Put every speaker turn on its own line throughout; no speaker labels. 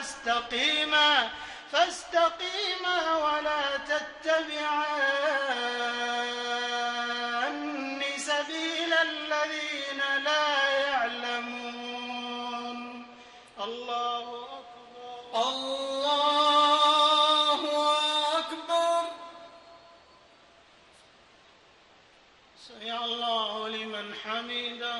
فاستقيما فاستقيما ولا تتبعان سبيل الذين لا يعلمون. الله أكبر. الله أكبر. سمع الله لمن حمده.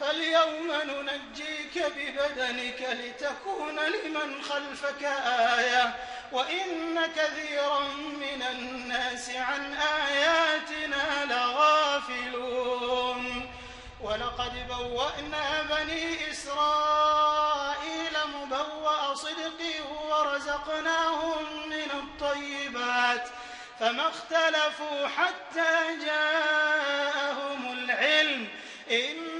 فاليوم ننجيك ببدنك لتكون لمن خلفك آية وإن كثيرا من الناس عن آياتنا لغافلون. ولقد بوأنا بني إسرائيل مبوأ صدق ورزقناهم من الطيبات فما اختلفوا حتى جاءهم العلم. إن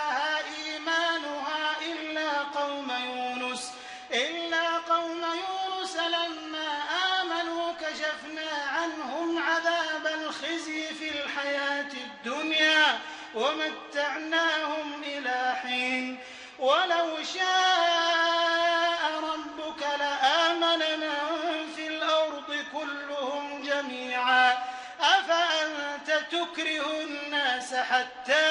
ومتعناهم إلى حين. ولو شاء ربك لآمن من في الأرض كلهم جميعا. أفأنت تكره الناس حتى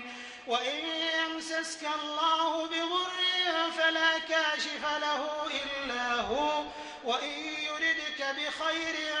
وإن يمسسك الله بضر فلا كاشف له إلا هو. وإن يردك بخير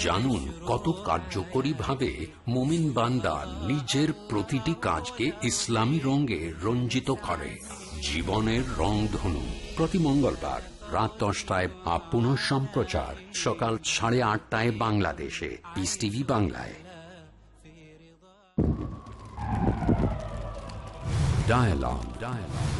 জানুন কত কার্যকরী ভাবে মোমিন বান্দা নিজের প্রতিটি কাজকে ইসলামী রঙে রঞ্জিত করে। জীবনের রং ধনু। প্রতি মঙ্গলবার রাত দশটায় বা পুনঃ সম্প্রচার। সকাল সাড়ে আটটায় বাংলাদেশে। পিস টিভি বাংলায়। Dialogue dialogue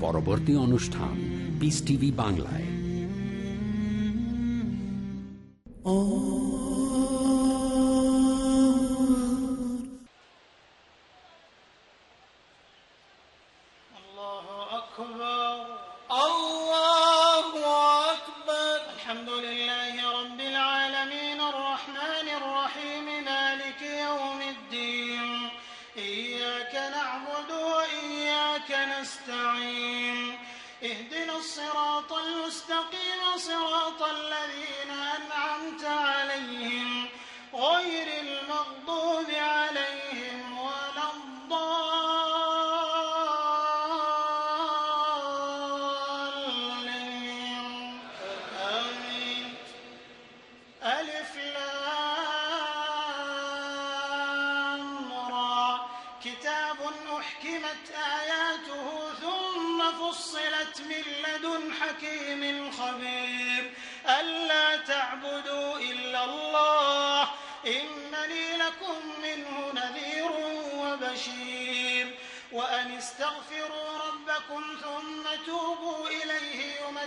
পরবর্তী অনুষ্ঠান পিস টিভি বাংলায়
الله أكبر
الله أكبر
الحمد لله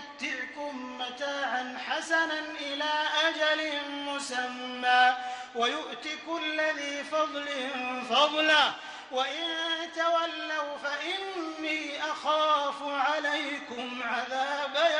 يمتعكم متاعا حسنا إلى أجل مسمى ويؤت كل ذي فضل فضله وإن تولوا فإني أخاف عليكم عذاب يوم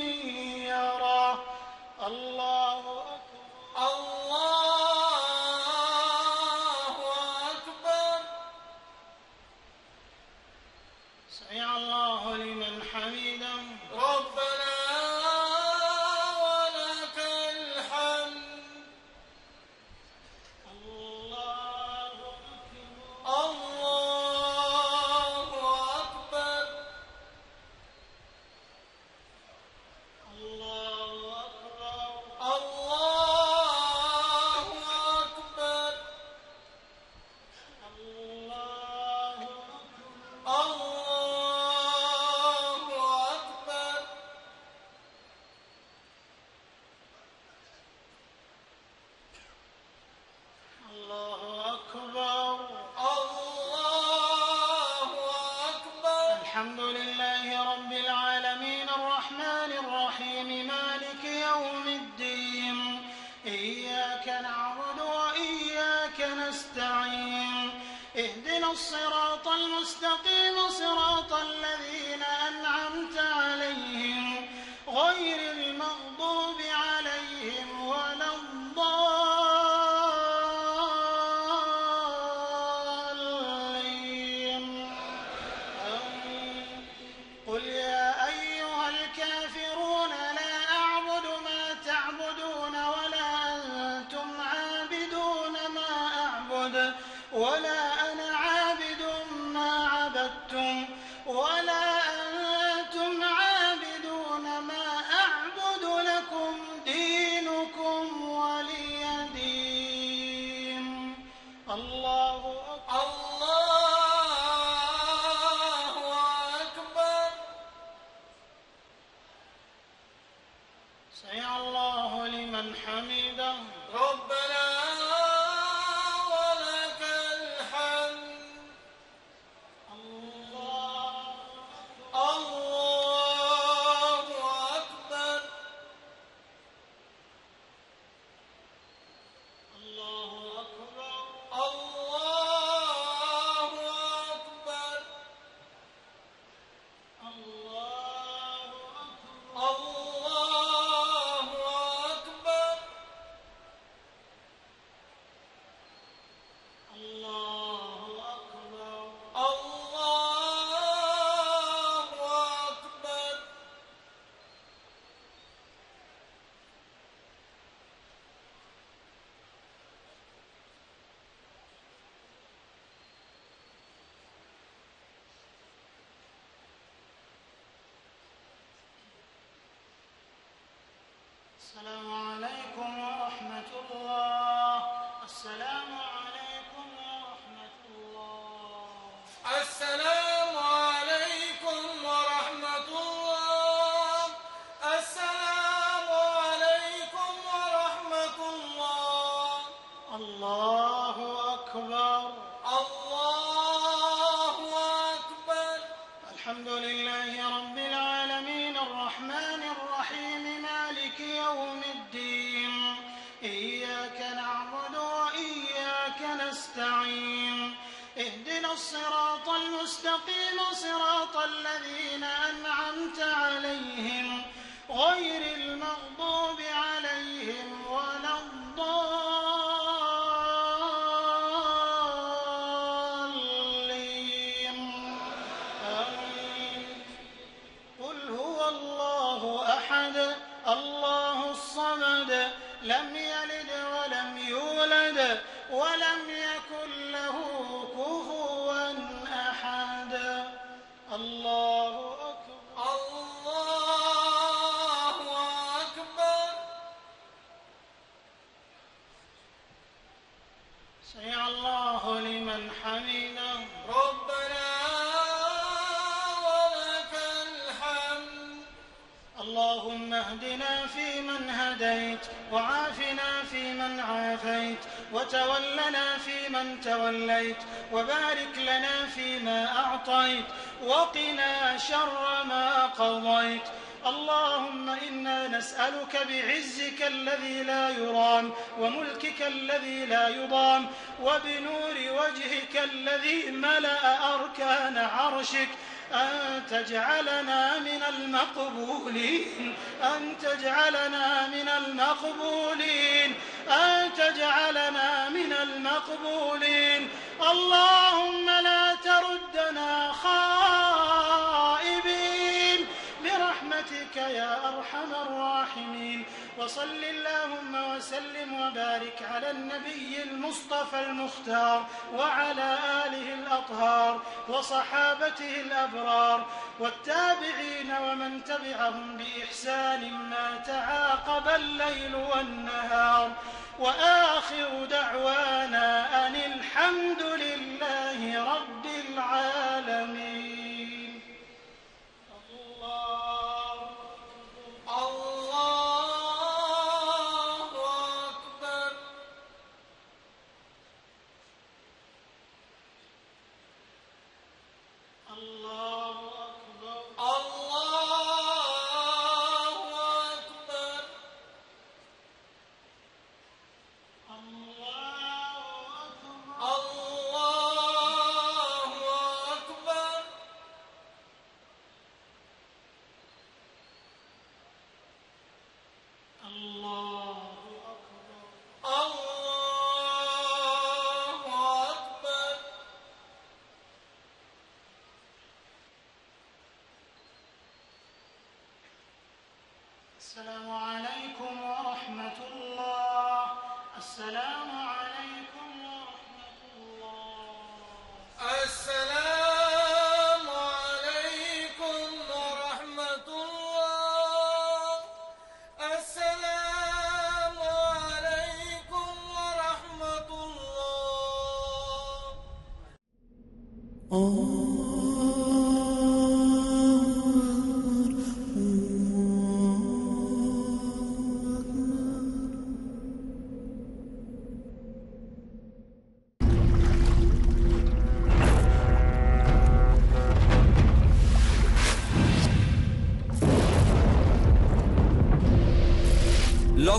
قضيت. اللهم إنا نسألك بعزك الذي لا يرام وملكك الذي لا يضام وبنور وجهك الذي ملأ أركان عرشك. أن تجعلنا من المقبولين أن تجعلنا من المقبولين أن تجعلنا من المقبولين. اللهم لا تردنا خائبين وصل اللهم وسلم وبارك على النبي المصطفى المختار وعلى آله الأطهار وصحابته الأبرار والتابعين ومن تبعهم بإحسان ما تعاقب الليل والنهار وآخر دعوانا أن الحمد لله رب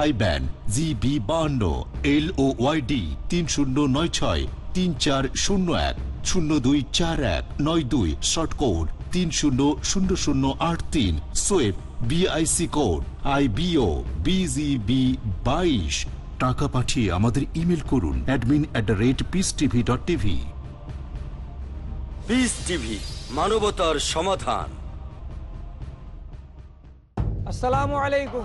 আই ব্যান জিবি বাহান্ন এল ও ওয়াইডি তিন শূন্য নয় ছয় তিন চার শূন্য এক শূন্য দুই চার এক নয় দুই শর্ট কোড তিন শূন্য শূন্য শূন্য আট তিন সোয়েব BIC code I B O B G B বাইশ। টাকা পাঠিয়ে আমাদের ইমেল করুন admin at the rate peace TV dot TV.
Peace TV মানবতার সমাধান।
আসসালামু আলাইকুম।